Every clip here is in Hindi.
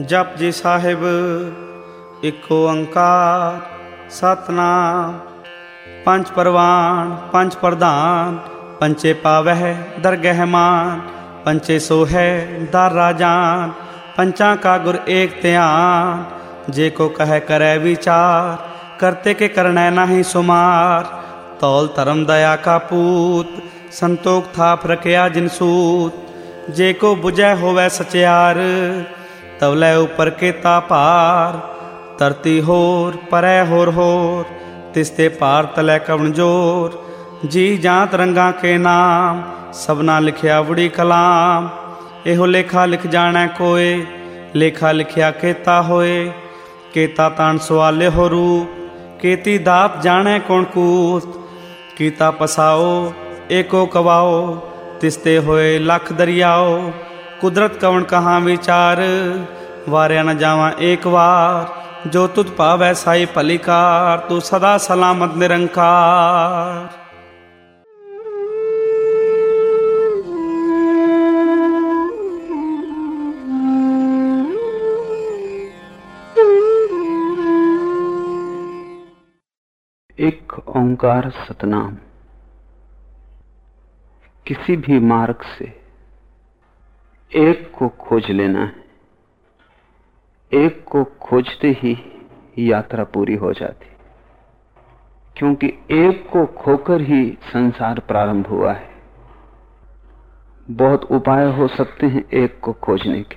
ਜਪ ਜੀ ਸਾਹਿਬ ਇੱਕ ਓੰਕਾਰ ਸਤਨਾਮ ਪੰਜ ਪਰਵਾਨ ਪੰਜ ਪ੍ਰਧਾਨ ਪੰਚੇ ਪਾਵਹਿ ਦਰਗਹਿ ਮਾਨ ਪੰਚੇ ਸੋਹੈ ਦਰ ਰਾਜਾਨ पंचा का गुर एक त्यान जे को कह करे विचार करते के करने नहीं सुमार तौल धर्म दया का पूत संतोख था प्रकया जिन सूत जे को बुझे होवे सचियार ਤਵਲੇ ਉਪਰ ਕੇ ਤਾਪਾਰ ਤਰਤੀ ਹੋਰ, ਪਰੈ ਹੋਰ ਹੋਰ। ਤਿਸ ਤੇ ਪਾਰ ਤਲੈ ਕਵਣ ਜੋਰ, ਜੀ ਜਾਂ ਤਰੰਗਾ ਕੇ ਨਾਮ, ਸਭਨਾ ਲਿਖਿਆ ਬੁੜੀ ਕਲਾਮ। ਇਹੋ ਲੇਖਾ ਲਿਖ ਜਾਣਾ ਕੋਏ, ਲੇਖਾ ਲਿਖਿਆ ਕੇਤਾ ਹੋਏ। ਕੇਤਾ ਤਣ ਸਵਾਲੇ ਹੋ ਰੂਪ, ਕੀਤੀ ਦਾਤ ਜਾਣੈ ਕੋਣ ਕੂਤ। ਕੀਤਾ ਪਸਾਓ, ਏਕੋ ਕਵਾਓ ਤਿਸਤੇ ਹੋਏ ਲੱਖ ਦਰਿਆਓ। कुदरत कवन कहाँ विचार? वारिया न जावा एक बार जो तुत पावै साई पलिकार, तू सदा सलामत निरंकार। एक ओंकार सतनाम। किसी भी मार्ग से एक को खोज लेना है। एक को खोजते ही यात्रा पूरी हो जाती। क्योंकि एक को खोकर ही संसार प्रारंभ हुआ है। बहुत उपाय हो सकते हैं एक को खोजने के।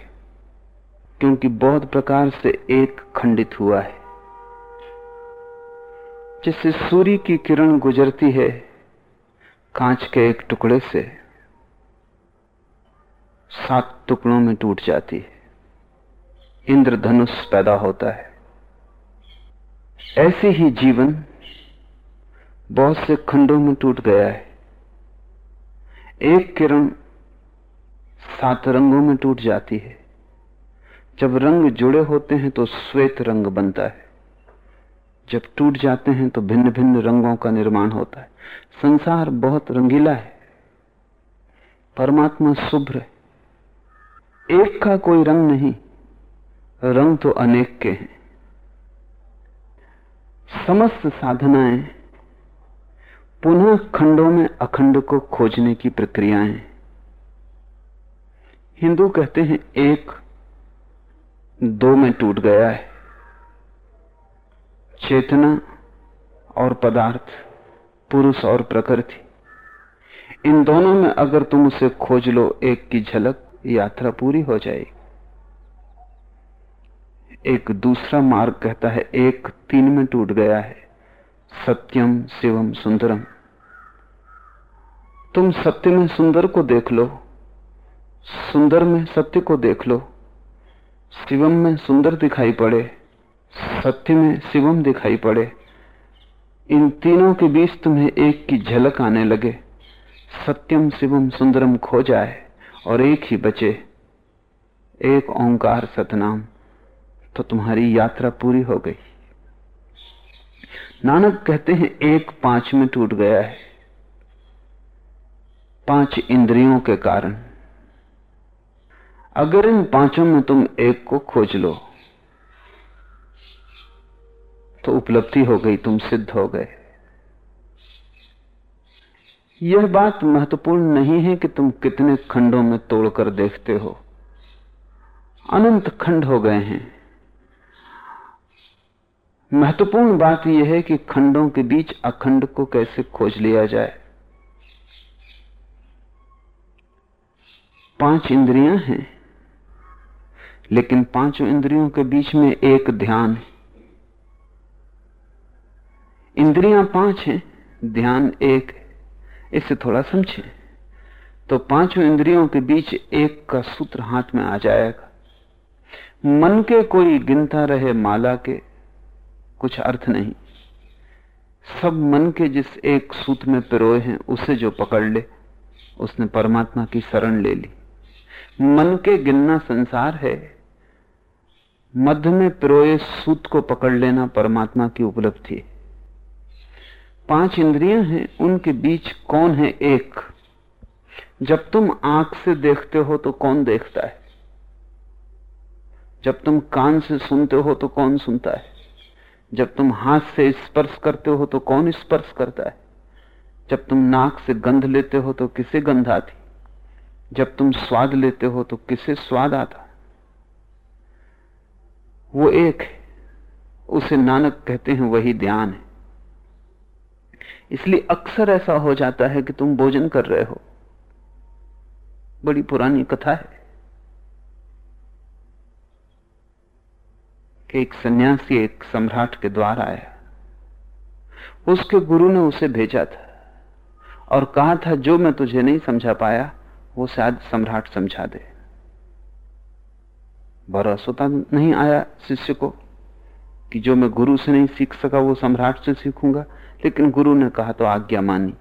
क्योंकि बहुत प्रकार से एक खंडित हुआ है। जैसे सूर्य की किरण गुजरती है, कांच के एक टुकड़े से सात टुकड़ों में टूट जाती है। इंद्रधनुष पैदा होता है। ऐसे ही जीवन बहुत से खंडों में टूट गया है। एक किरण सात रंगों में टूट जाती है। जब रंग जुड़े होते हैं तो श्वेत रंग बनता है। जब टूट जाते हैं तो भिन्न भिन्न रंगों का निर्माण होता है। संसार बहुत रंगीला है। परमात्मा शुभ्र है। एक का कोई रंग नहीं, रंग तो अनेक के हैं। समस्त साधनाएँ पुनः खंडों में अखंड को खोजने की प्रक्रियाएँ। हिंदू कहते हैं, एक दो में टूट गया है। चेतना और पदार्थ, पुरुष और प्रकृति, इन दोनों में अगर तुम उसे खोज लो, एक की झलक यात्रा पूरी हो जाएगी। एक दूसरा मार्ग कहता है, एक तीन में टूट गया है। सत्यम शिवम सुंदरम। तुम सत्य में सुंदर को देख लो, सुंदर में सत्य को देख लो। शिवम में सुंदर दिखाई पड़े, सत्य में शिवम दिखाई पड़े। इन तीनों के बीच तुम्हें एक की झलक आने लगे। सत्यम शिवम सुंदरम खो जाए। और एक ही बचे, एक ओंकार सतनाम तो तुम्हारी यात्रा पूरी हो गई। नानक कहते हैं, एक पाँच में टूट गया है। पाँच इंद्रियों के कारण। अगर इन पाँचों में तुम एक को खोज लो तो उपलब्धि हो गई, तुम सिद्ध हो गए। यह बात महत्वपूर्ण नहीं है कि तुम कितने खंडों में तोड़कर देखते हो। अनंत खंड हो गए हैं। महत्वपूर्ण बात यह है कि खंडों के बीच अखंड को कैसे खोज लिया जाए। पाँच इंद्रियाँ हैं, लेकिन पाँचों इंद्रियों के बीच में एक ध्यान है। इंद्रियाँ पाँच हैं, ध्यान एक है। इसे थोड़ा समझे तो पाँचों इंद्रियों के बीच एक का सूत्र हाथ में आ जाएगा। मन के कोई गिनता रहे माला के, कुछ अर्थ नहीं। सब मन के जिस एक सूत्र में पिरोए हैं, उसे जो पकड़ ले, उसने परमात्मा की शरण ले ली। मन के गिनना संसार है। मध्य में पिरोए सूत को पकड़ लेना परमात्मा की उपलब्धि है। पाँच इंद्रियाँ हैं, उनके बीच कौन है एक? जब तुम आँख से देखते हो तो कौन देखता है? जब तुम कान से सुनते हो तो कौन सुनता है? जब तुम हाथ से स्पर्श करते हो तो कौन स्पर्श करता है? जब तुम नाक से गंध लेते हो तो किसे गंध आती? जब तुम स्वाद लेते हो तो किसे स्वाद आता? वो एक है, उसे नानक कहते हैं, वही ध्यान है। इसलिए अक्सर ऐसा हो जाता है कि तुम भोजन कर रहे हो। बड़ी पुरानी कथा है कि एक सन्यासी एक सम्राट के द्वार आया। उसके गुरु ने उसे भेजा था और कहा था, जो मैं तुझे नहीं समझा पाया, वो शायद सम्राट समझा दे। भरोसा नहीं आया शिष्य को। कि जो मैं गुरु से नहीं सीख सका, वो सम्राट से सीखूँगा। लेकिन गुरु ने कहा तो आज्ञा मानी।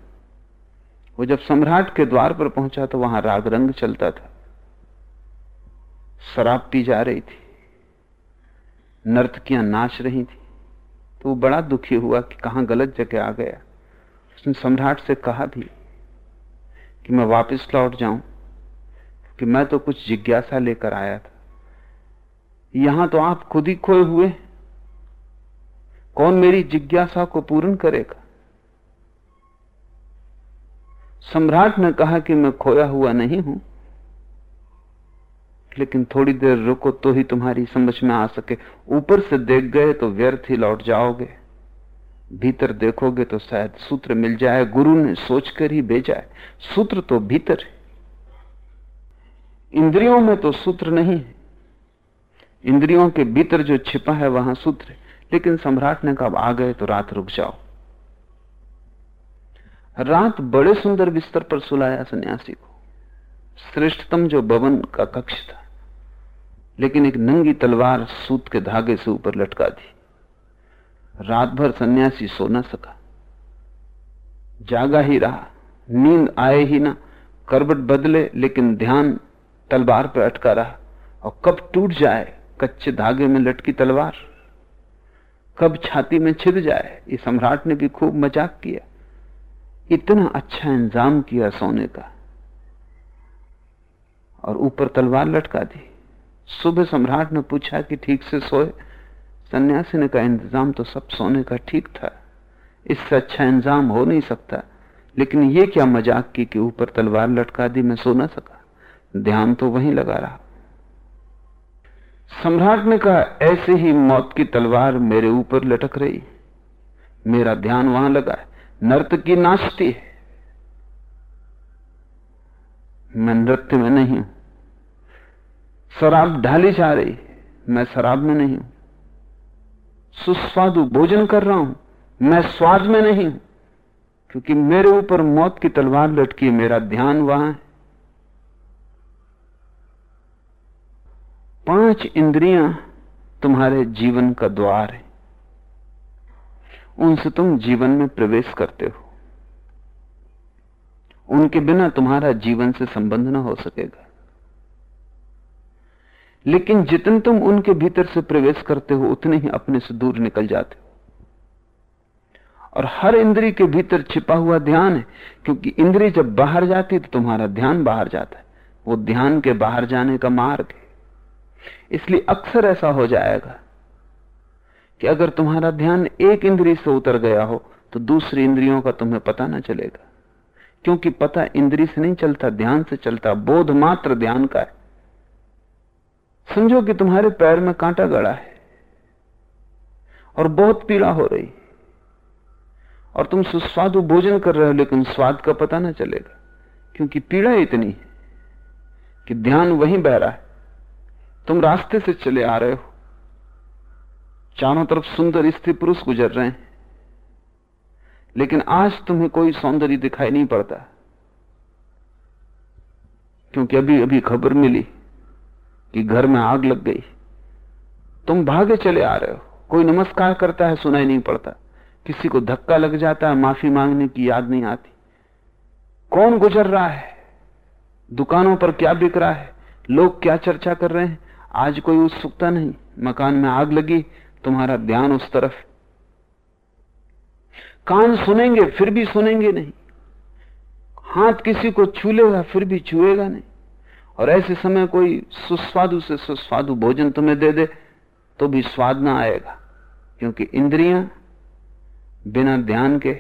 वो जब सम्राट के द्वार पर पहुँचा तो वहाँ राग रंग चलता था। शराब पी जा रही थी। नर्तकियाँ नाच रही थी। तो वो बड़ा दुखी हुआ कि कहाँ गलत जगह आ गया। उसने सम्राट से कहा भी कि मैं वापस लौट जाऊँ, कि मैं तो कुछ जिज्ञासा लेकर आया था। यहाँ तो आप खुद ही खोए हुए कौन मेरी जिज्ञासा को पूर्ण करेगा? सम्राट ने कहा कि मैं खोया हुआ नहीं हूँ, लेकिन थोड़ी देर रुको तो ही तुम्हारी समझ में आ सके। ऊपर से देख गए तो व्यर्थ ही लौट जाओगे। भीतर देखोगे तो शायद सूत्र मिल जाए, गुरु ने सोचकर ही भेजा है। सूत्र तो भीतर है। इंद्रियों में तो सूत्र नहीं है। इंद्रियों के भीतर जो छिपा है, वहाँ सूत्र है। लेकिन सम्राट ने कहा आ गए तो रात रुक जाओ। रात बड़े सुंदर बिस्तर पर सुलाया सन्यासी को। श्रेष्ठतम जो भवन का कक्ष था, लेकिन एक नंगी तलवार सूत के धागे से ऊपर लटका दी। रात भर सन्यासी सो न सका। जागा ही रहा, नींद आए ही ना करबट बदले, लेकिन ध्यान तलवार पर अटका रहा। और कब टूट जाए कच्चे धागे में लटकी तलवार? कब छाती में छिद जाए? ये सम्राट ने भी खूब मज़ाक किया। इतना अच्छा इंतज़ाम किया सोने का। और ऊपर तलवार लटका दी। सुबह सम्राट ने पूछा कि ठीक से सोए? सन्यासी ने कहा, इंतज़ाम तो सब सोने का ठीक था। इससे अच्छा इंतज़ाम हो नहीं सकता। लेकिन ये क्या मज़ाक की कि ऊपर तलवार लटका दी मैं सो ना सका? ध्यान तो वहीं लगा रहा। सम्राट ने कहा, ऐसे ही मौत की तलवार मेरे ऊपर लटक रही मेरा ध्यान वहाँ लगा है। नृत्य की नाचती है। मैं नृत्य में नहीं हूँ। शराब ढाली जा रही मैं शराब में नहीं हूँ। सुस्वादु भोजन कर रहा हूँ। मैं स्वाद में नहीं हूँ। क्योंकि मेरे ऊपर मौत की तलवार लटकी मेरा ध्यान वहाँ है। पाँच इंद्रियाँ तुम्हारे जीवन का द्वार है। उनसे तुम जीवन में प्रवेश करते हो। उनके बिना तुम्हारा जीवन से संबंध ना हो सकेगा। लेकिन जितने तुम उनके भीतर से प्रवेश करते हो, उतने ही अपने से दूर निकल जाते हो। और हर इंद्री के भीतर छिपा हुआ ध्यान है, क्योंकि इंद्री जब बाहर जाती तो तुम्हारा ध्यान बाहर जाता है। वो ध्यान के बाहर जाने का मार्ग है। इसलिए अक्सर ऐसा हो जाएगा कि अगर तुम्हारा ध्यान एक इंद्री से उतर गया हो तो दूसरी इंद्रियों का तुम्हें पता ना चलेगा। क्योंकि पता इंद्री से नहीं चलता, ध्यान से चलता, बोध मात्र ध्यान का है। समझो कि तुम्हारे पैर में कांटा गड़ा है और बहुत पीड़ा हो रही और तुम सुस्वादु भोजन कर रहे हो, लेकिन स्वाद का पता ना चलेगा, क्योंकि पीड़ा इतनी है कि ध्यान वहीं बह रहा है। तुम रास्ते से चले आ रहे हो। चारों तरफ़ सुंदर स्त्री पुरुष गुजर रहे हैं। लेकिन आज तुम्हें कोई सौंदर्य दिखाई नहीं पड़ता। क्योंकि अभी अभी खबर मिली कि घर में आग लग गई। तुम भागे चले आ रहे हो। कोई नमस्कार करता है, सुनाई नहीं पड़ता। किसी को धक्का लग जाता है, माफ़ी मांगने की याद नहीं आती। कौन गुजर रहा है? दुकानों पर क्या बिक रहा है? लोग क्या चर्चा कर रहे हैं? आज कोई उत्सुकता नहीं। मकान में आग लगी, तुम्हारा ध्यान उस तरफ़। कान सुनेंगे, फिर भी सुनेंगे नहीं। हाथ किसी को छू लेगा फिर भी छुएगा नहीं। और ऐसे समय कोई सुस्वादु से सुस्वादु भोजन तुम्हें दे दे तो भी स्वाद ना आएगा। क्योंकि इंद्रियाँ बिना ध्यान के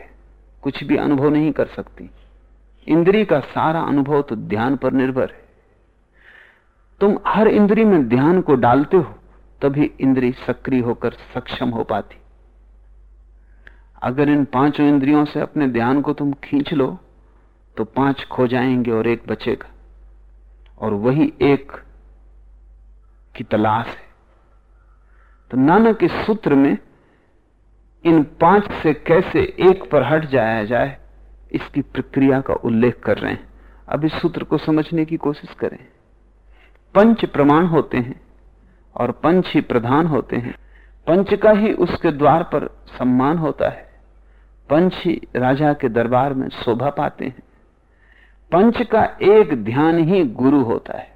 कुछ भी अनुभव नहीं कर सकती। इंद्रिय का सारा अनुभव तो ध्यान पर निर्भर है। तुम हर इंद्री में ध्यान को डालते हो, तभी इंद्री सक्रिय होकर सक्षम हो पाती। अगर इन पाँचों इंद्रियों से अपने ध्यान को तुम खींच लो तो पाँच खो जाएँगे और एक बचेगा। और वही एक की तलाश है। तो नानक इस सूत्र में इन पाँच से कैसे एक पर हट जाया जाए, इसकी प्रक्रिया का उल्लेख कर रहे हैं। अब इस सूत्र को समझने की कोशिश करें। पंच प्रमाण होते हैं और पंच ही प्रधान होते हैं। पंच का ही उसके द्वार पर सम्मान होता है। पंच ही राजा के दरबार में शोभा पाते हैं। पंच का एक ध्यान ही गुरु होता है।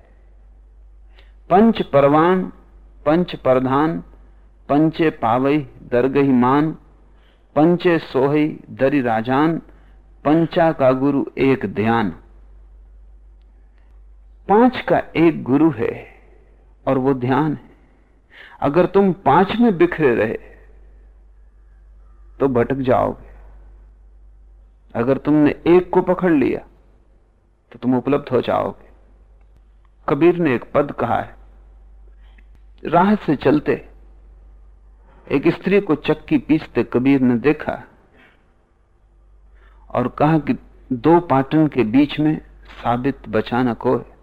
पंच परवान, पंच प्रधान, पंचे पावई दरगही मान, पंचे सोहई दरी राजान, पंचा का गुरु एक ध्यान। पाँच का एक गुरु है और वो ध्यान है। अगर तुम पाँच में बिखरे रहे तो भटक जाओगे। अगर तुमने एक को पकड़ लिया तो तुम उपलब्ध हो जाओगे। कबीर ने एक पद कहा है, राह से चलते, एक स्त्री को चक्की पीसते कबीर ने देखा और कहा कि दो पाटन के बीच में साबित बचाना को है।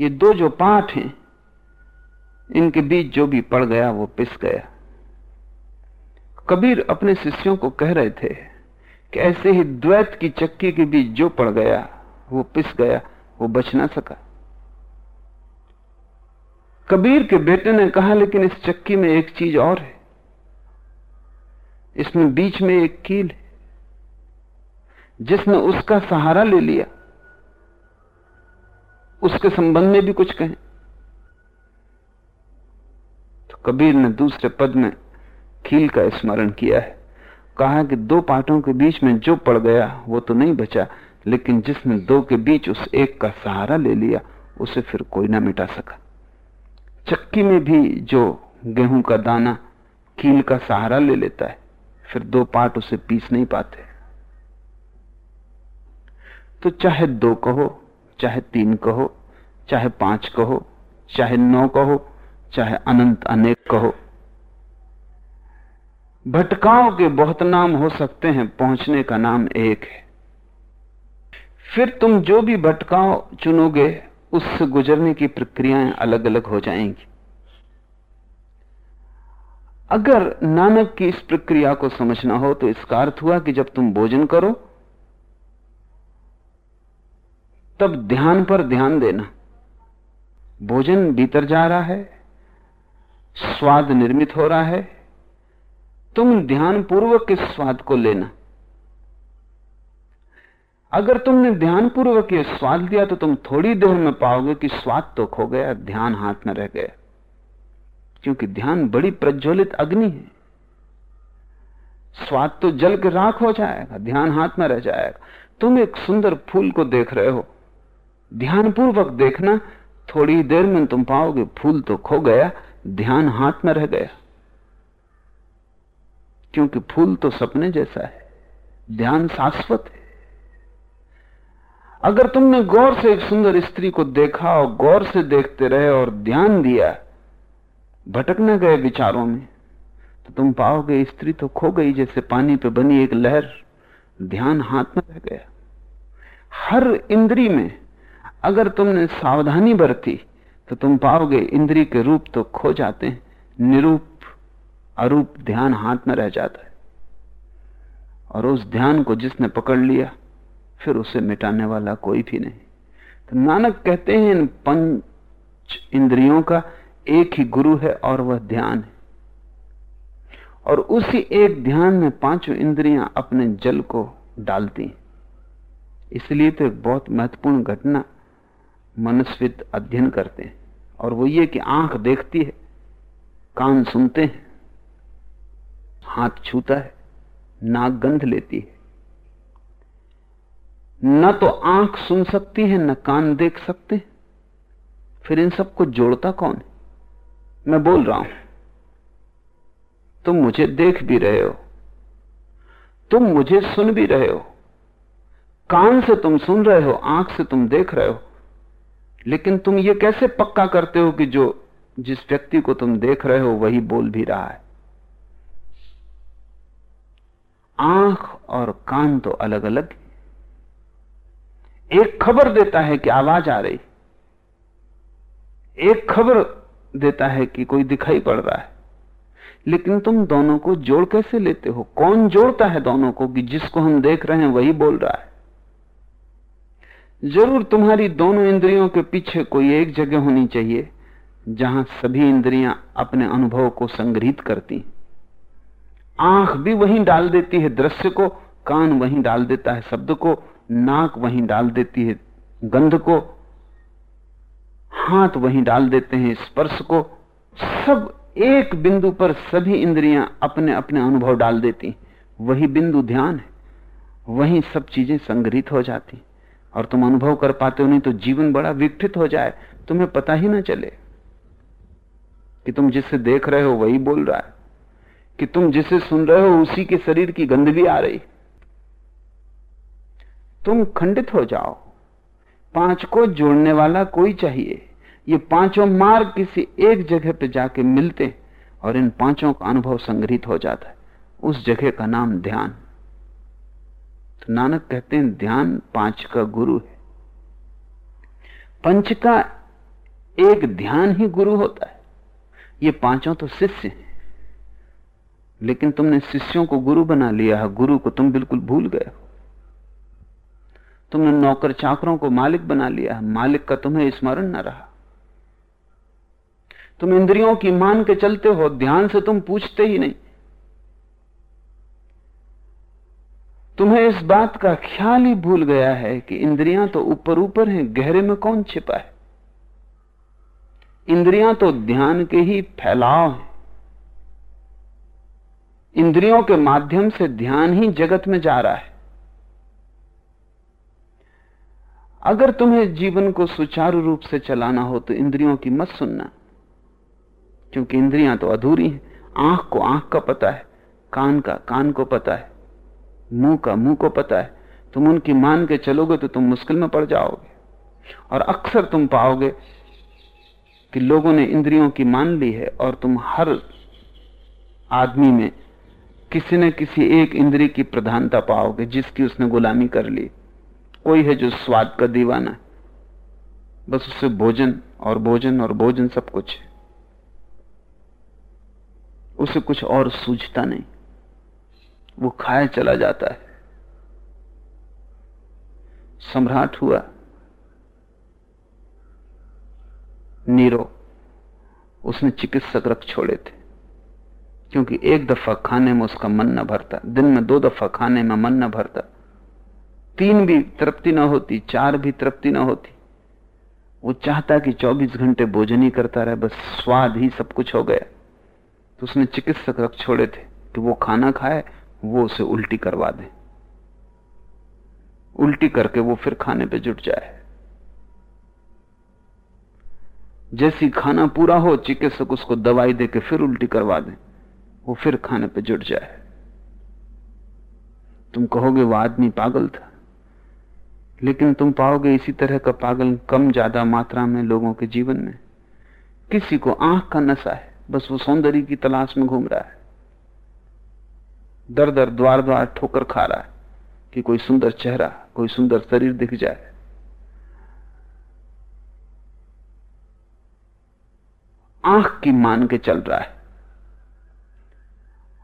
ये दो जो पाठ हैं, इनके बीच जो भी पड़ गया, वो पिस गया। कबीर अपने शिष्यों को कह रहे थे कि ऐसे ही द्वैत की चक्की के बीच जो पड़ गया, वो पिस गया, वो बच ना सका। कबीर के बेटे ने कहा, लेकिन इस चक्की में एक चीज़ और है। इसमें बीच में एक कील है, जिसने उसका सहारा ले लिया। उसके संबंध में भी कुछ कहें। तो कबीर ने दूसरे पद में खील का स्मरण किया है। कहा कि दो पाटों के बीच में जो पड़ गया, वो तो नहीं बचा, लेकिन जिसने दो के बीच उस एक का सहारा ले लिया, उसे फिर कोई ना मिटा सका। चक्की में भी जो गेहूँ का दाना कील का सहारा ले लेता है, फिर दो पार्ट उसे पीस नहीं पाते। तो चाहे दो कहो चाहे तीन कहो, चाहे पाँच कहो, चाहे नौ कहो, चाहे अनंत अनेक कहो। भटकाव के बहुत नाम हो सकते हैं, पहुँचने का नाम एक है। फिर तुम जो भी भटकाव चुनोगे उससे गुजरने की प्रक्रियाएँ अलग अलग हो जाएँगी। अगर नानक की इस प्रक्रिया को समझना हो तो इसका अर्थ हुआ कि जब तुम भोजन करो तब ध्यान पर ध्यान देना। भोजन भीतर जा रहा है, स्वाद निर्मित हो रहा है, तुम ध्यान पूर्वक इस स्वाद को लेना। अगर तुमने ध्यान पूर्वक ये स्वाद दिया तो तुम थोड़ी देर में पाओगे कि स्वाद तो खो गया, ध्यान हाथ में रह गया। क्योंकि ध्यान बड़ी प्रज्वलित अग्नि है। स्वाद तो जल के राख हो जाएगा, ध्यान हाथ में रह जाएगा। तुम एक सुंदर फूल को देख रहे हो। ध्यान पूर्वक देखना, थोड़ी देर में तुम पाओगे फूल तो खो गया, ध्यान हाथ में रह गया। क्योंकि फूल तो सपने जैसा है, ध्यान शाश्वत है। अगर तुमने गौर से एक सुंदर स्त्री को देखा और गौर से देखते रहे और ध्यान दिया, भटकने गए विचारों में तो तुम पाओगे स्त्री तो खो गई जैसे पानी पे बनी एक लहर, ध्यान हाथ में रह गया। हर इंद्री में अगर तुमने सावधानी बरती तो तुम पाओगे इंद्री के रूप तो खो जाते हैं। निरूप, अरूप ध्यान हाथ में रह जाता है। और उस ध्यान को जिसने पकड़ लिया, फिर उसे मिटाने वाला कोई भी नहीं। तो नानक कहते हैं, इन पंच इंद्रियों का एक ही गुरु है और वह ध्यान है। और उसी एक ध्यान में पाँचों इंद्रियाँ अपने जल को डालती इसलिए तो एक बहुत महत्वपूर्ण घटना मनस्वित अध्ययन करते हैं और वो ये कि आँख देखती है, कान सुनते हैं, हाथ छूता है, नाक गंध लेती है। न तो आँख सुन सकती है, न कान देख सकते फिर इन सबको जोड़ता कौन है? मैं बोल रहा हूँ, तुम मुझे देख भी रहे हो, तुम मुझे सुन भी रहे हो, कान से तुम सुन रहे हो, आँख से तुम देख रहे हो लेकिन तुम ये कैसे पक्का करते हो कि जो जिस व्यक्ति को तुम देख रहे हो वही बोल भी रहा है? आँख और कान तो अलग अलग एक खबर देता है कि आवाज़ आ रही। एक खबर देता है कि कोई दिखाई पड़ रहा है। लेकिन तुम दोनों को जोड़ कैसे लेते हो? कौन जोड़ता है दोनों को कि जिसको हम देख रहे हैं वही बोल रहा है? ज़रूर तुम्हारी दोनों इंद्रियों के पीछे कोई एक जगह होनी चाहिए, जहाँ सभी इंद्रियाँ अपने अनुभव को संग्रहित करती आँख भी वहीं डाल देती है दृश्य को, कान वहीं डाल देता है शब्द को, नाक वहीं डाल देती है गंध को, हाथ वहीं डाल देते हैं स्पर्श को, सब एक बिंदु पर सभी इंद्रियाँ अपने अपने अनुभव डाल देती वही बिंदु ध्यान है, वही सब चीज़ें संग्रहित हो जाती और तुम अनुभव कर पाते हो, नहीं तो जीवन बड़ा विकसित हो जाए। तुम्हें पता ही ना चले कि तुम जिसे देख रहे हो वही बोल रहा है, कि तुम जिसे सुन रहे हो उसी के शरीर की गंध भी आ रही। तुम खंडित हो जाओ। पाँच को जोड़ने वाला कोई चाहिए। ये पाँचों मार्ग किसी एक जगह पे जाके मिलते और इन पाँचों का अनुभव संग्रहित हो जाता है। उस जगह का नाम ध्यान। तो नानक कहते हैं, ध्यान पाँच का गुरु है। पंच का एक ध्यान ही गुरु होता है। ये पाँचों तो शिष्य हैं। लेकिन तुमने शिष्यों को गुरु बना लिया है, गुरु को तुम बिल्कुल भूल गए हो। तुमने नौकर चाकरों को मालिक बना लिया है, मालिक का तुम्हें स्मरण न रहा। तुम इंद्रियों की मान के चलते हो, ध्यान से तुम पूछते ही नहीं। तुम्हें इस बात का ख्याल ही भूल गया है कि इंद्रियाँ तो ऊपर ऊपर हैं, गहरे में कौन छिपा है? इंद्रियाँ तो ध्यान के ही फैलाव हैं। इंद्रियों के माध्यम से ध्यान ही जगत में जा रहा है। अगर तुम्हें जीवन को सुचारू रूप से चलाना हो तो इंद्रियों की मत सुनना। क्योंकि इंद्रियाँ तो अधूरी हैं। आँख को आँख का पता है, कान का कान को पता है। मुँह का, मुँह को पता है। तुम उनकी मान के चलोगे तो तुम मुश्किल में पड़ जाओगे। और अक्सर तुम पाओगे कि लोगों ने इंद्रियों की मान ली है और तुम हर आदमी में किसी न किसी एक इंद्री की प्रधानता पाओगे, जिसकी उसने गुलामी कर ली। कोई है जो स्वाद का दीवाना है। बस उससे भोजन और भोजन और भोजन सब कुछ है। उसे कुछ और सूझता नहीं। वो खाए चला जाता है। सम्राट हुआ। नीरो, उसने चिकित्सक रख छोड़े थे, क्योंकि एक दफ़ा खाने में उसका मन न भरता, दिन में दो दफ़ा खाने में मन न भरता। तीन भी तृप्ति न होती, चार भी तृप्ति न होती। वो चाहता कि 24 घंटे भोजन ही करता रहे, बस स्वाद ही सब कुछ हो गया। तो उसने चिकित्सक रख छोड़े थे कि वो खाना खाए वो उसे उल्टी करवा दे। उल्टी करके वो फिर खाने पे जुट जाए। जैसी खाना पूरा हो, चिकित्सक उसको दवाई दे के फिर उल्टी करवा दे, वो फिर खाने पे जुट जाए। तुम कहोगे वो आदमी पागल था, लेकिन तुम पाओगे इसी तरह का पागल कम ज़्यादा मात्रा में लोगों के जीवन में। किसी को आँख का नशा है, बस वो सौंदर्य की तलाश में घूम रहा है। दर दर द्वार द्वार ठोकर खा रहा है कि कोई सुंदर चेहरा, कोई सुंदर शरीर दिख जाए। आँख की मान के चल रहा है।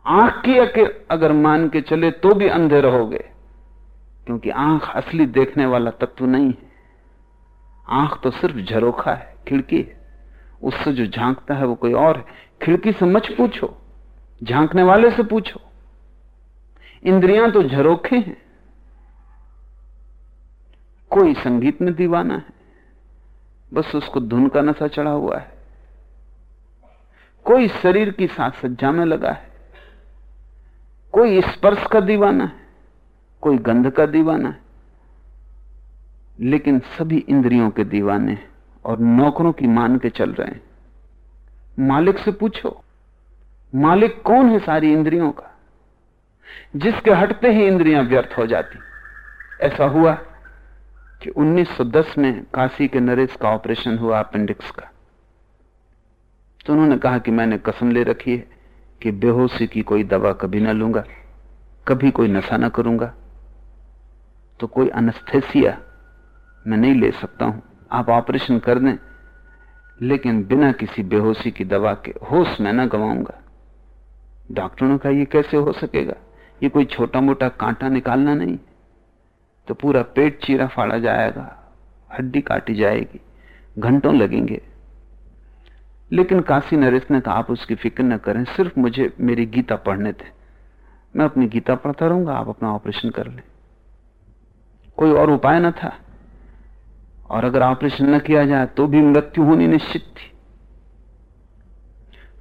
आँख की अगर मान के चले तो भी अंधे रहोगे क्योंकि आँख असली देखने वाला तत्व नहीं है। आँख तो सिर्फ़ झरोखा है, खिड़की है। उससे जो झांकता है वो कोई और है। खिड़की से मच पूछो, झांकने वाले से पूछो। इंद्रियाँ तो झरोखे हैं। कोई संगीत में दीवाना है, बस उसको धुन का नशा चढ़ा हुआ है। कोई शरीर की साथ सज्जा में लगा है, कोई स्पर्श का दीवाना है, कोई गंध का दीवाना है। लेकिन सभी इंद्रियों के दीवाने और नौकरों की मान के चल रहे हैं। मालिक से पूछो, मालिक कौन है सारी इंद्रियों का? जिसके हटते ही इंद्रियाँ व्यर्थ हो जाती। ऐसा हुआ कि 1910 में काशी के नरेश का ऑपरेशन हुआ अपेंडिक्स का। तो उन्होंने कहा कि मैंने कसम ले रखी है कि बेहोशी की कोई दवा कभी ना लूँगा, कभी कोई नशा ना करूँगा। तो कोई अनस्थेसिया मैं नहीं ले सकता हूँ। आप ऑपरेशन कर दें, लेकिन बिना किसी बेहोशी की दवा के होश मैं ना गवाऊँगा। डॉक्टरों का यह कैसे हो सकेगा? ये कोई छोटा मोटा कांटा निकालना नहीं तो पूरा पेट चीरा फाड़ा जाएगा, हड्डी काटी जाएगी, घंटों लगेंगे। लेकिन काशी नरेश ने कहा, आप उसकी फ़िक्र न करें, सिर्फ़ मुझे मेरी गीता पढ़ने थे मैं अपनी गीता पढ़ता रहूँगा, आप अपना ऑपरेशन कर लें। कोई और उपाय न था। और अगर ऑपरेशन न किया जाए तो भी मृत्यु होनी निश्चित थी।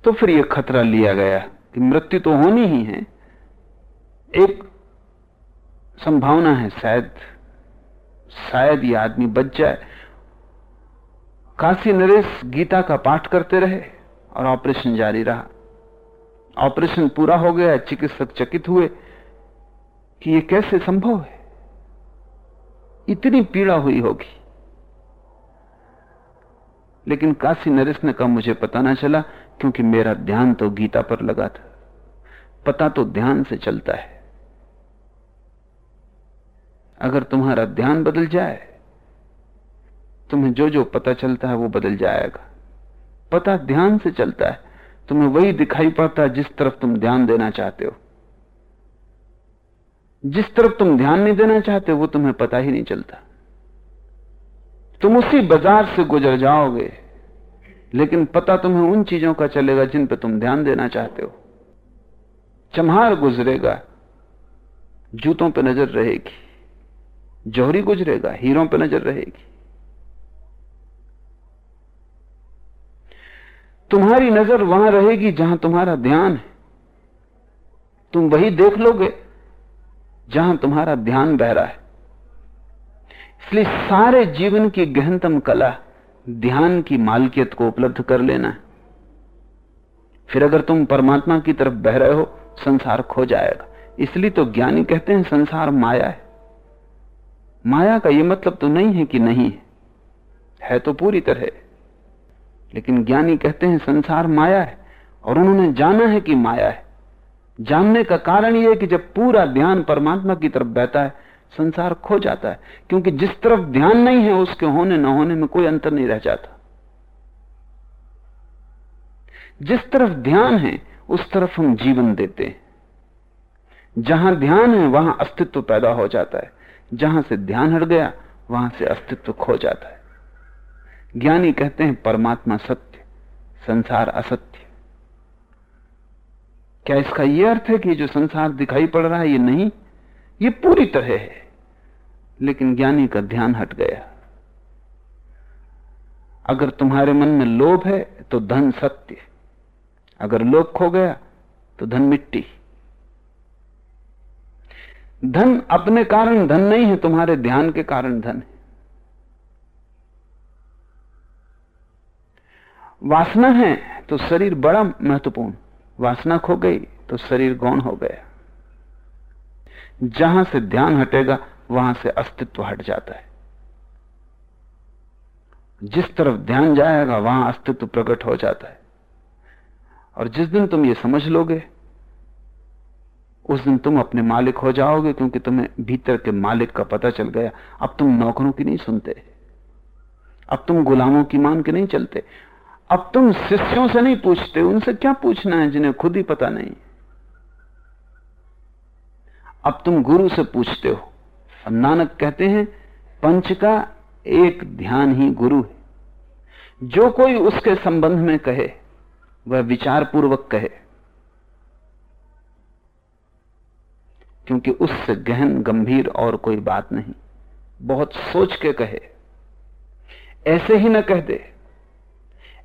तो फिर यह खतरा लिया गया कि मृत्यु तो होनी ही है एक संभावना है, शायद शायद ये आदमी बच जाए। काशी नरेश गीता का पाठ करते रहे और ऑपरेशन जारी रहा। ऑपरेशन पूरा हो गया, चिकित्सक चकित हुए कि यह कैसे संभव है? इतनी पीड़ा हुई होगी। लेकिन काशी नरेश ने कहा, मुझे पता ना चला, क्योंकि मेरा ध्यान तो गीता पर लगा था। पता तो ध्यान से चलता है। अगर तुम्हारा ध्यान बदल जाए, तुम्हें जो जो पता चलता है वो बदल जाएगा। पता ध्यान से चलता है, तुम्हें वही दिखाई पड़ता है जिस तरफ़ तुम ध्यान देना चाहते हो। जिस तरफ़ तुम ध्यान नहीं देना चाहते, वो तुम्हें पता ही नहीं चलता। तुम उसी बाज़ार से गुजर जाओगे, लेकिन पता तुम्हें उन चीज़ों का चलेगा जिन पर तुम ध्यान देना चाहते हो। चमहार गुजरेगा, जूतों पर नज़र रहेगी। जौहरी गुजरेगा, हीरों पर नज़र रहेगी। तुम्हारी नज़र वहाँ रहेगी जहाँ तुम्हारा ध्यान है। तुम वही देख लोगे जहाँ तुम्हारा ध्यान बह रहा है। इसलिए सारे जीवन की गहनतम कला ध्यान की मालकियत को उपलब्ध कर लेना है। फिर अगर तुम परमात्मा की तरफ़ बह रहे हो, संसार खो जाएगा। इसलिए तो ज्ञानी कहते हैं, संसार माया है। माया का यह मतलब तो नहीं है कि नहीं है। है तो पूरी तरह। लेकिन ज्ञानी कहते हैं संसार माया है, और उन्होंने जाना है कि माया है। जानने का कारण यह है कि जब पूरा ध्यान परमात्मा की तरफ़ बहता है, संसार खो जाता है, क्योंकि जिस तरफ़ ध्यान नहीं है, उसके होने न होने में कोई अंतर नहीं रह जाता। जिस तरफ़ ध्यान है, उस तरफ़ हम जीवन देते हैं। जहाँ ध्यान है, वहाँ अस्तित्व पैदा हो जाता है। जहाँ से ध्यान हट गया, वहाँ से अस्तित्व खो जाता है। ज्ञानी कहते हैं, परमात्मा सत्य, संसार असत्य। क्या इसका यह अर्थ है कि जो संसार दिखाई पड़ रहा है, ये नहीं? ये पूरी तरह है। लेकिन ज्ञानी का ध्यान हट गया। अगर तुम्हारे मन में लोभ है तो धन सत्य। अगर लोभ खो गया तो धन मिट्टी। धन अपने कारण धन नहीं है, तुम्हारे ध्यान के कारण धन है। वासना है तो शरीर बड़ा महत्वपूर्ण। वासना खो गई तो शरीर गौण हो गया। जहाँ से ध्यान हटेगा, वहाँ से अस्तित्व हट जाता है। जिस तरफ़ ध्यान जाएगा, वहाँ अस्तित्व प्रकट हो जाता है। और जिस दिन तुम ये समझ लोगे उस दिन तुम अपने मालिक हो जाओगे क्योंकि तुम्हें भीतर के मालिक का पता चल गया। अब तुम नौकरों की नहीं सुनते। अब तुम गुलामों की मान के नहीं चलते। अब तुम शिष्यों से नहीं पूछते। उनसे क्या पूछना है जिन्हें खुद ही पता नहीं? अब तुम गुरु से पूछते हो। अब नानक कहते हैं, पंच का एक ध्यान ही गुरु है। जो कोई उसके संबंध में कहे, वह विचार पूर्वक कहे। क्योंकि उससे गहन, गंभीर और कोई बात नहीं। बहुत सोच के कहे। ऐसे ही ना कह दे।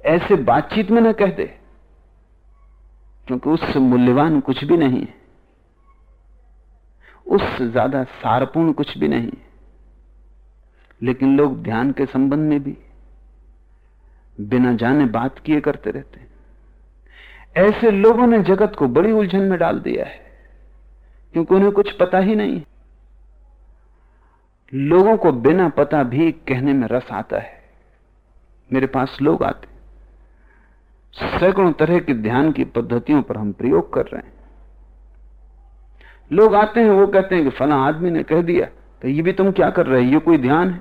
ऐसे बातचीत में ना कह दे। क्योंकि उससे मूल्यवान कुछ भी नहीं है। उससे ज़्यादा सारपूर्ण कुछ भी नहीं लेकिन लोग ध्यान के संबंध में भी बिना जाने बात किए करते रहते हैं। ऐसे लोगों ने जगत को बड़ी उलझन में डाल दिया है। क्योंकि उन्हें कुछ पता ही नहीं। लोगों को बिना पता भी कहने में रस आता है। मेरे पास लोग आते सैकड़ों तरह के ध्यान की पद्धतियों पर हम प्रयोग कर रहे हैं। लोग आते हैं, वो कहते हैं कि फला आदमी ने कह दिया तो ये भी तुम क्या कर रहे हो? ये कोई ध्यान है?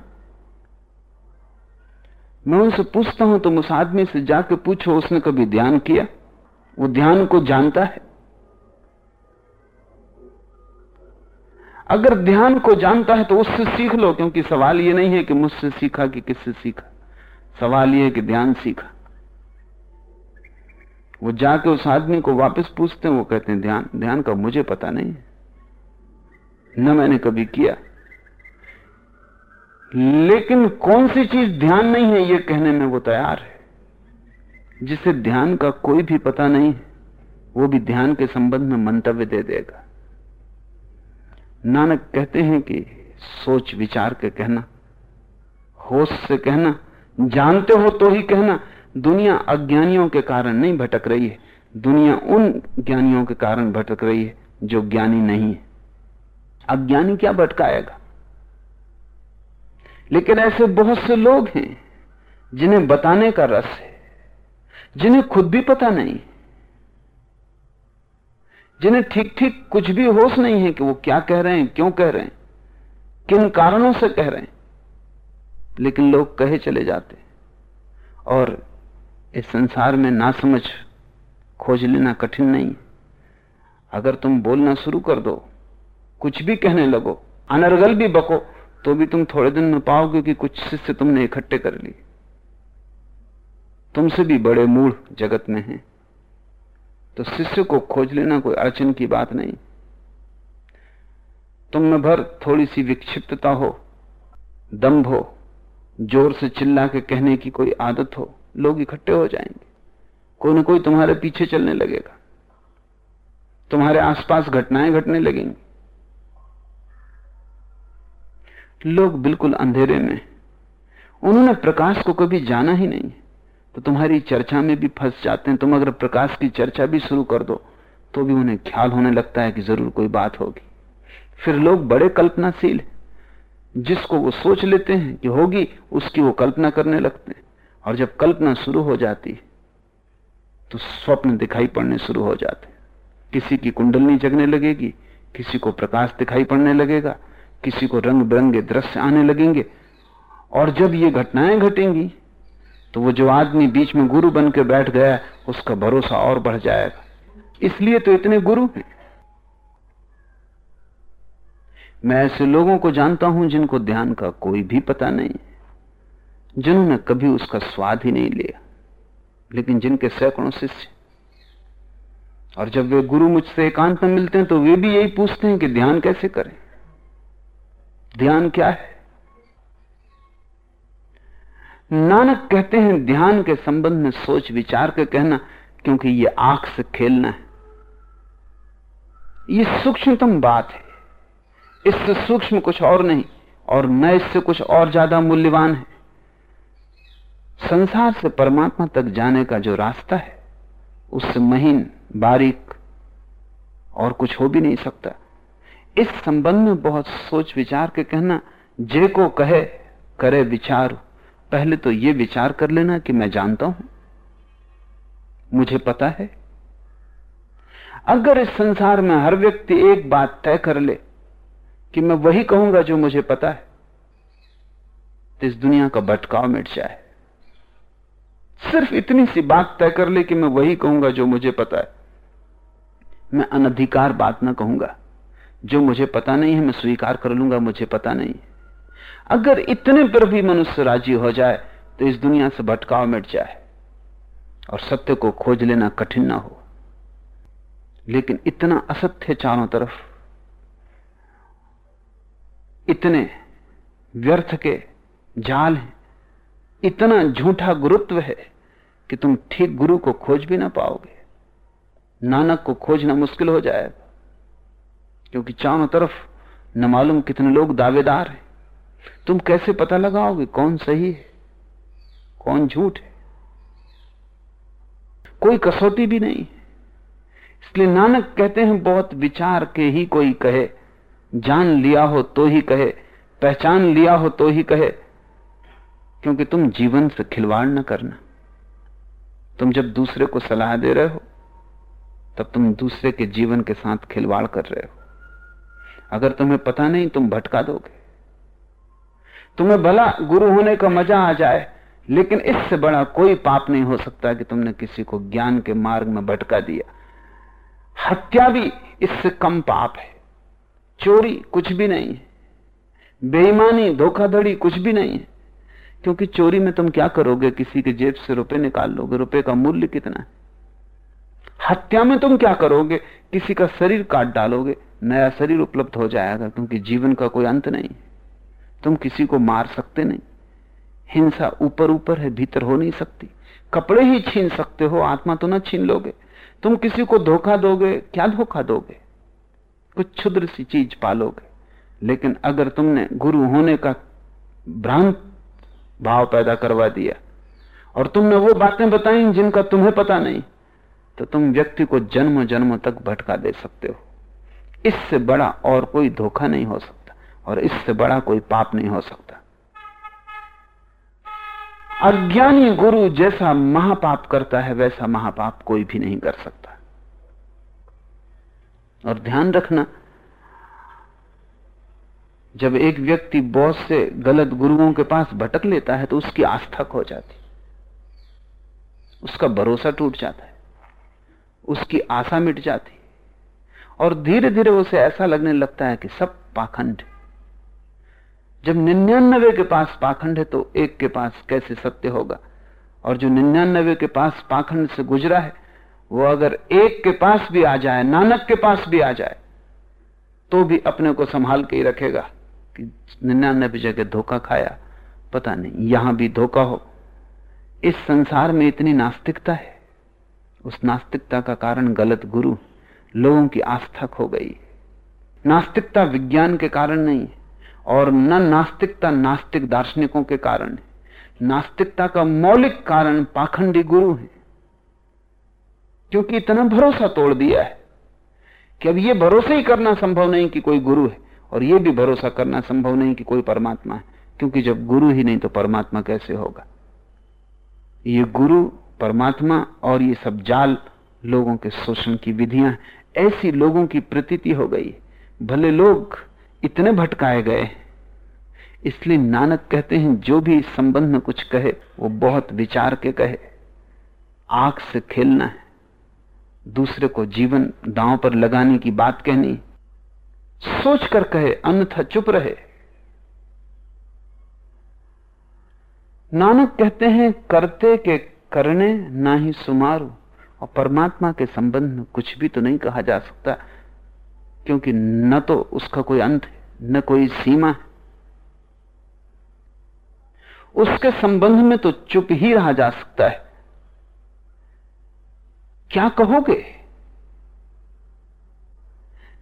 मैं उनसे पूछता हूँ, तुम उस आदमी से जाके पूछो, उसने कभी ध्यान किया? वो ध्यान को जानता है? अगर ध्यान को जानता है तो उससे सीख लो, क्योंकि सवाल ये नहीं है कि मुझसे सीखा कि किससे सीखा। सवाल ये है कि ध्यान सीखा। वो जाके उस आदमी को वापस पूछते हैं, वो कहते हैं, ध्यान ध्यान का मुझे पता नहीं है। न मैंने कभी किया। लेकिन कौन सी चीज़ ध्यान नहीं है, ये कहने में वो तैयार है। जिसे ध्यान का कोई भी पता नहीं है, वो भी ध्यान के संबंध में मंतव्य दे देगा। नानक कहते हैं कि सोच विचार के कहना, होश से कहना, जानते हो तो ही कहना, दुनिया अज्ञानियों के कारण नहीं भटक रही है। दुनिया उन ज्ञानियों के कारण भटक रही है जो ज्ञानी नहीं है। अज्ञानी क्या भटकाएगा? लेकिन ऐसे बहुत से लोग हैं जिन्हें बताने का रस है, जिन्हें खुद भी पता नहीं जिन्हें ठीक ठीक कुछ भी होश नहीं है कि वो क्या कह रहे हैं, क्यों कह रहे हैं, किन कारणों से कह रहे हैं। लेकिन लोग कहे चले जाते और इस संसार में ना समझ खोज लेना कठिन नहीं अगर तुम बोलना शुरू कर दो, कुछ भी कहने लगो, अनर्गल भी बको तो भी तुम थोड़े दिन में पाओगे कि कुछ शिष्य तुमने इकट्ठे कर लिए। तुमसे भी बड़े मूढ़ जगत में हैं। तो शिष्य को खोज लेना कोई अड़चन की बात नहीं। तुम में भर थोड़ी सी विक्षिप्तता हो, दम्भ हो, ज़ोर से चिल्ला के कहने की कोई आदत हो, लोग इकट्ठे हो जाएँगे। कोई ना कोई तुम्हारे पीछे चलने लगेगा। तुम्हारे आसपास घटनाएँ घटने लगेंगी। लोग बिल्कुल अंधेरे में। उन्होंने प्रकाश को कभी जाना ही नहीं तो तुम्हारी चर्चा में भी फंस जाते हैं। तुम अगर प्रकाश की चर्चा भी शुरू कर दो तो भी उन्हें ख्याल होने लगता है कि ज़रूर कोई बात होगी। फिर लोग बड़े कल्पनाशील जिसको वो सोच लेते हैं कि होगी, उसकी वो कल्पना करने लगते हैं। और जब कल्पना शुरू हो जाती तो स्वप्न दिखाई पड़ने शुरू हो जाते किसी की कुंडलनी जगने लगेगी, किसी को प्रकाश दिखाई पड़ने लगेगा, किसी को रंग बिरंगे दृश्य आने लगेंगे। और जब ये घटनाएँ घटेंगी तो वो जो आदमी बीच में गुरु बन के बैठ गया, उसका भरोसा और बढ़ जाएगा। इसलिए तो इतने गुरु हैं। मैं ऐसे लोगों को जानता हूँ जिनको ध्यान का कोई भी पता नहीं जिन्होंने कभी उसका स्वाद ही नहीं लिया, लेकिन जिनके सैकड़ों शिष्य। और जब वे गुरु मुझसे एकांत में मिलते हैं तो वे भी यही पूछते हैं कि ध्यान कैसे करें? ध्यान क्या है? नानक कहते हैं, ध्यान के संबंध में सोच विचार के कहना, क्योंकि ये आँख से खेलना है। ये सूक्ष्मतम बात है। इससे सूक्ष्म कुछ और नहीं, और न इससे कुछ और ज़्यादा मूल्यवान है। संसार से परमात्मा तक जाने का जो रास्ता है, उससे महीन, बारीक, और कुछ हो भी नहीं सकता। इस संबंध में बहुत सोच विचार के कहना, जे को कहे, करे विचार। पहले तो यह विचार कर लेना कि मैं जानता हूँ। मुझे पता है। अगर इस संसार में हर व्यक्ति एक बात तय कर ले कि मैं वही कहूँगा जो मुझे पता है तो इस दुनिया का भटकाव मिट जाए। सिर्फ़ इतनी सी बात तय कर ले कि मैं वही कहूँगा जो मुझे पता है। मैं अनधिकार बात ना कहूँगा। जो मुझे पता नहीं है, मैं स्वीकार कर लूँगा, मुझे पता नहीं अगर इतने पर भी मनुष्य राज़ी हो जाए तो इस दुनिया से भटकाव मिट जाए। और सत्य को खोज लेना कठिन ना हो। लेकिन इतना असत्य चारों तरफ़, इतने व्यर्थ के जाल हैं, इतना झूठा गुरुत्व है कि तुम ठीक गुरु को खोज भी ना पाओगे। नानक को खोजना मुश्किल हो जाएगा, क्योंकि चारों तरफ़ न मालूम कितने लोग दावेदार हैं। तुम कैसे पता लगाओगे कौन सही है, कौन झूठ है? कोई कसौटी भी नहीं। इसलिए नानक कहते हैं, बहुत विचार के ही कोई कहे, जान लिया हो तो ही कहे, पहचान लिया हो तो ही कहे, क्योंकि तुम जीवन से खिलवाड़ न करना। तुम जब दूसरे को सलाह दे रहे हो, तब तुम दूसरे के जीवन के साथ खिलवाड़ कर रहे हो। अगर तुम्हें पता नहीं, तुम भटका दोगे। तुम्हें भला गुरु होने का मज़ा आ जाए, लेकिन इससे बड़ा कोई पाप नहीं हो सकता कि तुमने किसी को ज्ञान के मार्ग में भटका दिया। हत्या भी इससे कम पाप है। चोरी कुछ भी नहीं है। बेईमानी, धोखाधड़ी कुछ भी नहीं है। क्योंकि चोरी में तुम क्या करोगे? किसी के जेब से रुपए निकाल लोगे। रुपए का मूल्य कितना है? हत्या में तुम क्या करोगे? किसी का शरीर काट डालोगे। नया शरीर उपलब्ध हो जाएगा, क्योंकि जीवन का कोई अंत नहीं तुम किसी को मार सकते नहीं। हिंसा ऊपर ऊपर है, भीतर हो नहीं सकती। कपड़े ही छीन सकते हो, आत्मा तो ना छीन लोगे। तुम किसी को धोखा दोगे, क्या धोखा दोगे? कुछ क्षुद्र सी चीज़ पालोगे। लेकिन अगर तुमने गुरु होने का भ्रांत भाव पैदा करवा दिया, और तुमने वो बातें बताई जिनका तुम्हें पता नहीं तो तुम व्यक्ति को जन्म जन्म तक भटका दे सकते हो। इससे बड़ा और कोई धोखा नहीं हो सकता। और इससे बड़ा कोई पाप नहीं हो सकता। अज्ञानी गुरु जैसा महापाप करता है, वैसा महापाप कोई भी नहीं कर सकता। और ध्यान रखना, जब एक व्यक्ति बहुत से गलत गुरुओं के पास भटक लेता है तो उसकी आस्था खो जाती। उसका भरोसा टूट जाता है। उसकी आशा मिट जाती। और धीरे धीरे उसे ऐसा लगने लगता है कि सब पाखंड जब निन्यानबे के पास पाखंड है तो एक के पास कैसे सत्य होगा? और जो निन्यानबे के पास पाखंड से गुजरा है, वो अगर एक के पास भी आ जाए, नानक के पास भी आ जाए तो भी अपने को संभाल के ही रखेगा कि निन्यानबे जगह धोखा खाया। पता नहीं, यहाँ भी धोखा हो। इस संसार में इतनी नास्तिकता है। उस नास्तिकता का कारण गलत गुरु लोगों की आस्था खो गई। नास्तिकता विज्ञान के कारण नहीं है। और न नास्तिकता नास्तिक दार्शनिकों के कारण है। नास्तिकता का मौलिक कारण पाखंडी गुरु है। क्योंकि इतना भरोसा तोड़ दिया है कि अब यह भरोसा ही करना संभव नहीं कि कोई गुरु है, और यह भी भरोसा करना संभव नहीं कि कोई परमात्मा है, क्योंकि जब गुरु ही नहीं तो परमात्मा कैसे होगा? ये गुरु, परमात्मा और ये सब जाल लोगों के शोषण की विधियाँ ऐसी लोगों की प्रतीति हो गई भले लोग इतने भटकाए गए। इसलिए नानक कहते हैं, जो भी इस संबंध में कुछ कहे, वो बहुत विचार के कहे। आँख से खेलना है। दूसरे को जीवन दांव पर लगाने की बात कहनी। सोच कर कहे, अन्यथा चुप रहे। नानक कहते हैं, करते के करने ना ही सुमारू, और परमात्मा के संबंध में कुछ भी तो नहीं कहा जा सकता, क्योंकि न तो उसका कोई अंत है। न कोई सीमा। उसके संबंध में तो चुप ही रहा जा सकता है। क्या कहोगे?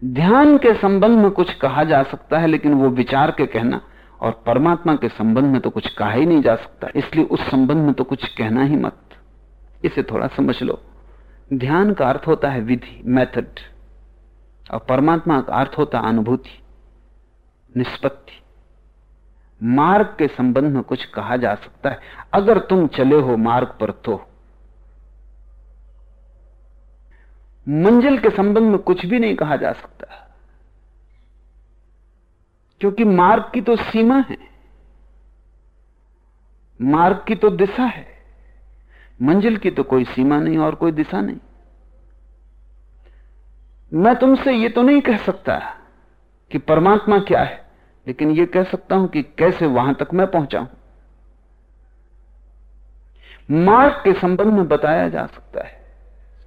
ध्यान के संबंध में कुछ कहा जा सकता है, लेकिन वो विचार के कहना और परमात्मा के संबंध में तो कुछ कहा ही नहीं जा सकता। इसलिए उस संबंध में तो कुछ कहना ही मत। इसे थोड़ा समझ लो। ध्यान का अर्थ होता है विधि मेथड और परमात्मा का अर्थ होता है अनुभूति। निष्पत्ति। मार्ग के संबंध में कुछ कहा जा सकता है। अगर तुम चले हो मार्ग पर तो। मंजिल के संबंध में कुछ भी नहीं कहा जा सकता। क्योंकि मार्ग की तो सीमा है। मार्ग की तो दिशा है। मंजिल की तो कोई सीमा नहीं और कोई दिशा नहीं। मैं तुमसे ये तो नहीं कह सकता कि परमात्मा क्या है। लेकिन यह कह सकता हूँ कि कैसे वहाँ तक मैं पहुँचा हूँ? मार्ग के संबंध में बताया जा सकता है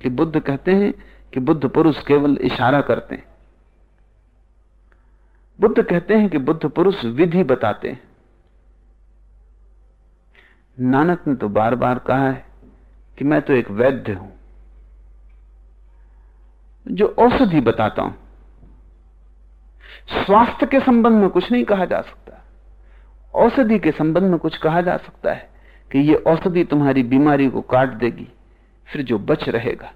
कि बुद्ध कहते हैं कि बुद्ध पुरुष केवल इशारा करते हैं। बुद्ध कहते हैं कि बुद्ध पुरुष विधि बताते हैं। नानक ने तो बार बार कहा है कि मैं तो एक वैद्य हूँ, जो औषधि बताता हूँ। स्वास्थ्य के संबंध में कुछ नहीं कहा जा सकता। औषधि के संबंध में कुछ कहा जा सकता है कि ये औषधि तुम्हारी बीमारी को काट देगी, फिर जो बच रहेगा,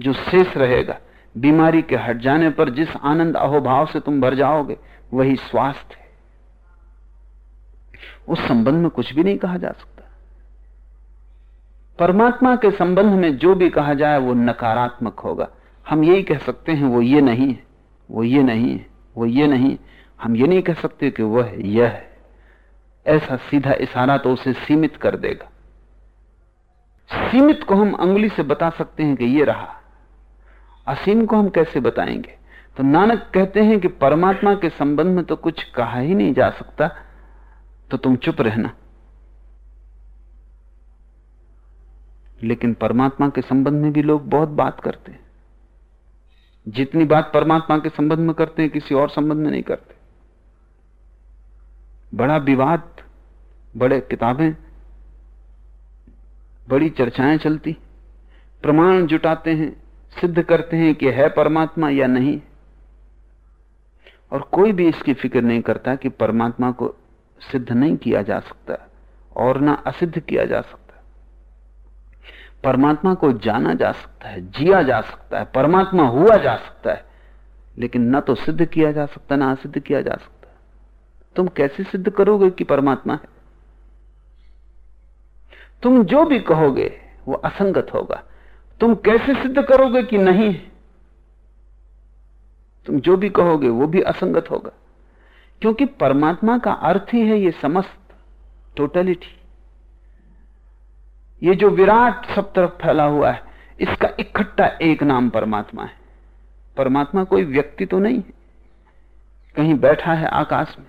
जो शेष रहेगा, बीमारी के हट जाने पर जिस आनंद अहोभाव से तुम भर जाओगे, वही स्वास्थ्य है। उस संबंध में कुछ भी नहीं कहा जा सकता। परमात्मा के संबंध में जो भी कहा जाए, वो नकारात्मक होगा। हम यही कह सकते हैं, वो ये नहीं है। वो ये नहीं है वो ये नहीं। हम ये नहीं कह सकते कि वह यह है। ऐसा सीधा इशारा तो उसे सीमित कर देगा। सीमित को हम अंगुली से बता सकते हैं कि ये रहा। असीम को हम कैसे बताएँगे? तो नानक कहते हैं कि परमात्मा के संबंध में तो कुछ कहा ही नहीं जा सकता। तो तुम चुप रहना। लेकिन परमात्मा के संबंध में भी लोग बहुत बात करते हैं। जितनी बात परमात्मा के संबंध में करते हैं, किसी और संबंध में नहीं करते। बड़ा विवाद, बड़े किताबें, बड़ी चर्चाएँ चलती, प्रमाण जुटाते हैं, सिद्ध करते हैं कि है परमात्मा या नहीं। और कोई भी इसकी फ़िक्र नहीं करता कि परमात्मा को सिद्ध नहीं किया जा सकता, और ना असिद्ध किया जा सकता। परमात्मा को जाना जा सकता है, जिया जा सकता है, परमात्मा हुआ जा सकता है, लेकिन ना तो सिद्ध किया जा सकता, ना असिद्ध किया जा सकता। तुम कैसे सिद्ध करोगे कि परमात्मा है? तुम जो भी कहोगे, वो असंगत होगा। तुम कैसे सिद्ध करोगे कि नहीं तुम जो भी कहोगे, वो भी असंगत होगा। क्योंकि परमात्मा का अर्थ ही है ये समस्त टोटलिटी ये जो विराट सब तरफ़ फैला हुआ है, इसका इकट्ठा एक नाम परमात्मा है। परमात्मा कोई व्यक्ति तो नहीं है। कहीं बैठा है आकाश में।